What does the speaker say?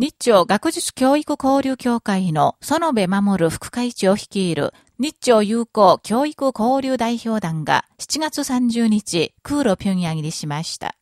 日朝学術教育交流協会の園部守副会長を率いる日朝友好教育交流代表団が7月30日、空路平壌入りしました。